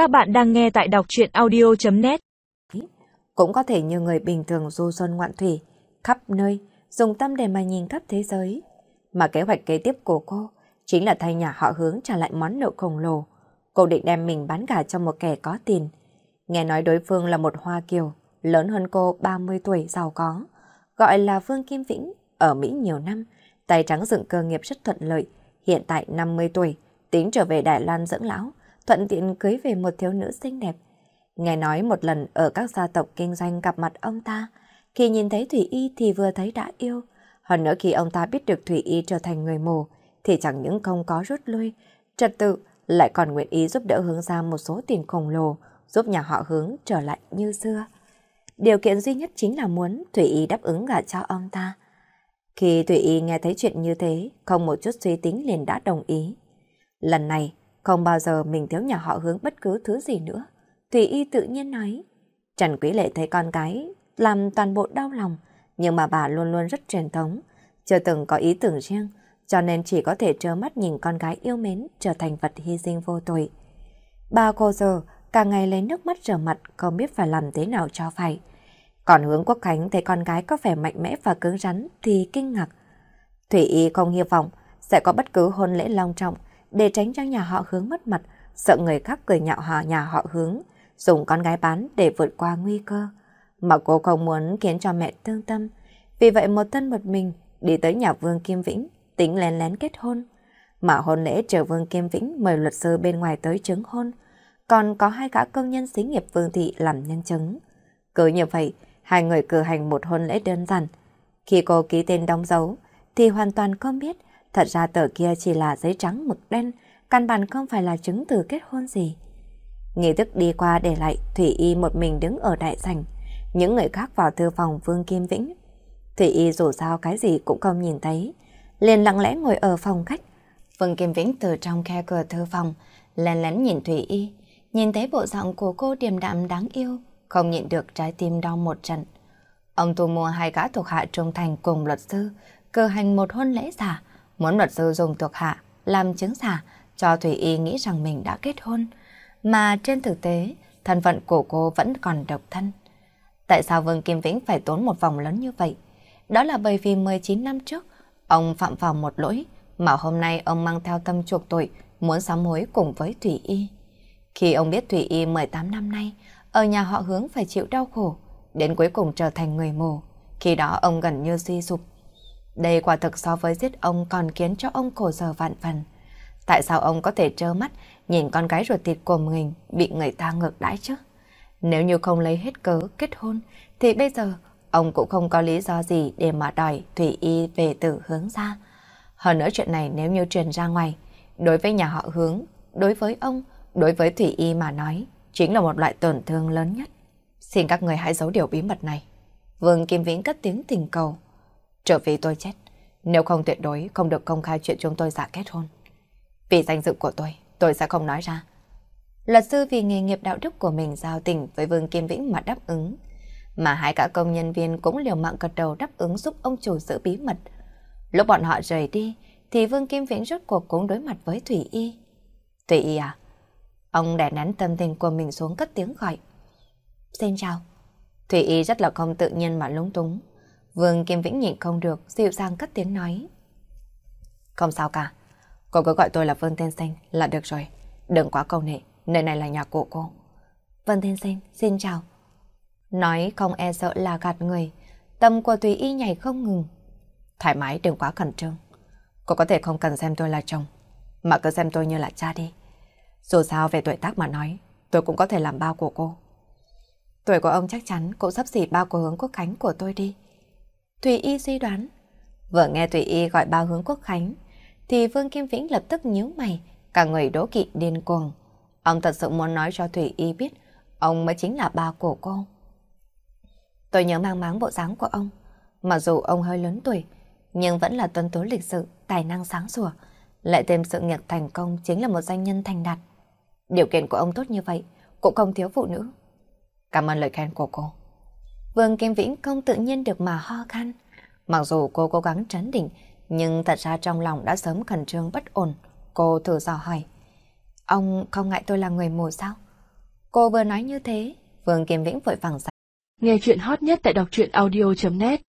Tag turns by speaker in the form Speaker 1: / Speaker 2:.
Speaker 1: Các bạn đang nghe tại đọc chuyện audio.net
Speaker 2: Cũng có thể như người bình thường du xuân ngoạn thủy, khắp nơi, dùng tâm để mà nhìn khắp thế giới. Mà kế hoạch kế tiếp của cô chính là thay nhà họ hướng trả lại món nợ khổng lồ. Cô định đem mình bán gà cho một kẻ có tiền. Nghe nói đối phương là một hoa kiều, lớn hơn cô 30 tuổi giàu có, gọi là Vương Kim Vĩnh, ở Mỹ nhiều năm, tay trắng dựng cơ nghiệp rất thuận lợi, hiện tại 50 tuổi, tính trở về Đài Loan dưỡng lão, thuận tiện cưới về một thiếu nữ xinh đẹp. Nghe nói một lần ở các gia tộc kinh doanh gặp mặt ông ta, khi nhìn thấy Thủy Y thì vừa thấy đã yêu. Hơn nữa khi ông ta biết được Thủy Y trở thành người mù, thì chẳng những không có rút lui, trật tự lại còn nguyện ý giúp đỡ hướng ra một số tiền khổng lồ, giúp nhà họ hướng trở lại như xưa. Điều kiện duy nhất chính là muốn Thủy Y đáp ứng gả cho ông ta. Khi Thủy Y nghe thấy chuyện như thế, không một chút suy tính liền đã đồng ý. Lần này, không bao giờ mình thiếu nhà họ hướng bất cứ thứ gì nữa. Thủy Y tự nhiên nói. Trần Quý Lệ thấy con cái làm toàn bộ đau lòng, nhưng mà bà luôn luôn rất truyền thống, chưa từng có ý tưởng riêng, cho nên chỉ có thể trơ mắt nhìn con gái yêu mến trở thành vật hy sinh vô tội. Bà cô giờ cả ngày lấy nước mắt rửa mặt không biết phải làm thế nào cho phải. Còn hướng Quốc Khánh thấy con gái có vẻ mạnh mẽ và cứng rắn thì kinh ngạc. Thủy Y không hy vọng sẽ có bất cứ hôn lễ long trọng để tránh cho nhà họ hướng mất mặt, sợ người khác cười nhạo họ nhà họ hướng, dùng con gái bán để vượt qua nguy cơ. Mà cô không muốn khiến cho mẹ thương tâm, vì vậy một thân một mình đi tới nhà Vương Kim Vĩnh, tính lén lén kết hôn. Mà hôn lễ chờ Vương Kim Vĩnh mời luật sư bên ngoài tới chứng hôn, còn có hai gã công nhân xí nghiệp Vương Thị làm nhân chứng. Cứ như vậy, hai người cử hành một hôn lễ đơn giản. Khi cô ký tên đóng dấu, thì hoàn toàn không biết Thật ra tờ kia chỉ là giấy trắng mực đen, căn bản không phải là chứng từ kết hôn gì. Nghi thức đi qua để lại Thủy Y một mình đứng ở đại sảnh, những người khác vào thư phòng Vương Kim Vĩnh. Thủy Y dù sao cái gì cũng không nhìn thấy, liền lặng lẽ ngồi ở phòng khách. Vương Kim Vĩnh từ trong khe cửa thư phòng, lén lén nhìn Thủy Y, nhìn thấy bộ dạng của cô điềm đạm đáng yêu, không nhịn được trái tim đau một trận. Ông tu mua hai gã thuộc hạ trung thành cùng luật sư, cử hành một hôn lễ giả, Muốn luật sư dùng thuộc hạ làm chứng giả cho Thủy Y nghĩ rằng mình đã kết hôn, mà trên thực tế thân phận của cô vẫn còn độc thân. Tại sao Vương Kim Vĩnh phải tốn một vòng lớn như vậy? Đó là bởi vì 19 năm trước, ông phạm vào một lỗi mà hôm nay ông mang theo tâm chuộc tội muốn sám hối cùng với Thủy Y. Khi ông biết Thủy Y 18 năm nay ở nhà họ hướng phải chịu đau khổ, đến cuối cùng trở thành người mù, khi đó ông gần như suy sụp. Đây quả thực so với giết ông còn khiến cho ông khổ sở vạn phần. Tại sao ông có thể trơ mắt nhìn con gái ruột thịt của mình bị người ta ngược đãi chứ? Nếu như không lấy hết cớ kết hôn, thì bây giờ ông cũng không có lý do gì để mà đòi Thủy Y về tử hướng ra. Hơn nữa chuyện này nếu như truyền ra ngoài, đối với nhà họ hướng, đối với ông, đối với Thủy Y mà nói, chính là một loại tổn thương lớn nhất. Xin các người hãy giấu điều bí mật này. Vương Kim Vĩnh cất tiếng tình cầu. Trở vì tôi chết, nếu không tuyệt đối không được công khai chuyện chúng tôi giả kết hôn. Vì danh dự của tôi, tôi sẽ không nói ra. Luật sư vì nghề nghiệp đạo đức của mình giao tình với Vương Kim Vĩnh mà đáp ứng. Mà hai cả công nhân viên cũng liều mạng gật đầu đáp ứng giúp ông chủ giữ bí mật. Lúc bọn họ rời đi, thì Vương Kim Vĩnh rốt cuộc cũng đối mặt với Thủy Y. Thủy Y à? Ông đè nén tâm tình của mình xuống cất tiếng gọi. Xin chào. Thủy Y rất là không tự nhiên mà lúng túng. Vương Kim Vĩnh nhịn không được, dịu dàng cất tiếng nói. Không sao cả, cô cứ gọi tôi là Vương tên Sinh là được rồi. Đừng quá câu nệ, nơi này là nhà của cô. vương tên Sinh, xin chào. Nói không e sợ là gạt người, tâm của Tùy Y nhảy không ngừng. Thoải mái đừng quá khẩn trương. Cô có thể không cần xem tôi là chồng, mà cứ xem tôi như là cha đi. Dù sao về tuổi tác mà nói, tôi cũng có thể làm bao của cô. Tuổi của ông chắc chắn cũng sắp xỉ bao của hướng quốc khánh của tôi đi. Thùy Y suy đoán. Vừa nghe Thùy Y gọi bao hướng quốc khánh, thì Vương Kim Vĩnh lập tức nhíu mày, cả người đố kỵ điên cuồng. Ông thật sự muốn nói cho Thủy Y biết, ông mới chính là ba của cô. Tôi nhớ mang máng bộ dáng của ông, mặc dù ông hơi lớn tuổi, nhưng vẫn là tuân tú lịch sự, tài năng sáng sủa, lại thêm sự nghiệp thành công chính là một doanh nhân thành đạt. Điều kiện của ông tốt như vậy, cũng không thiếu phụ nữ. Cảm ơn lời khen của cô. Vương Kim Vĩnh không tự nhiên được mà ho khan. Mặc dù cô cố gắng trấn định, nhưng thật ra trong lòng đã sớm khẩn trương bất ổn. Cô thử dò hỏi. Ông không ngại tôi là người mù sao? Cô vừa nói như thế, Vương Kim Vĩnh vội vàng giải.
Speaker 1: Nghe chuyện hot nhất tại đọc truyện audio.net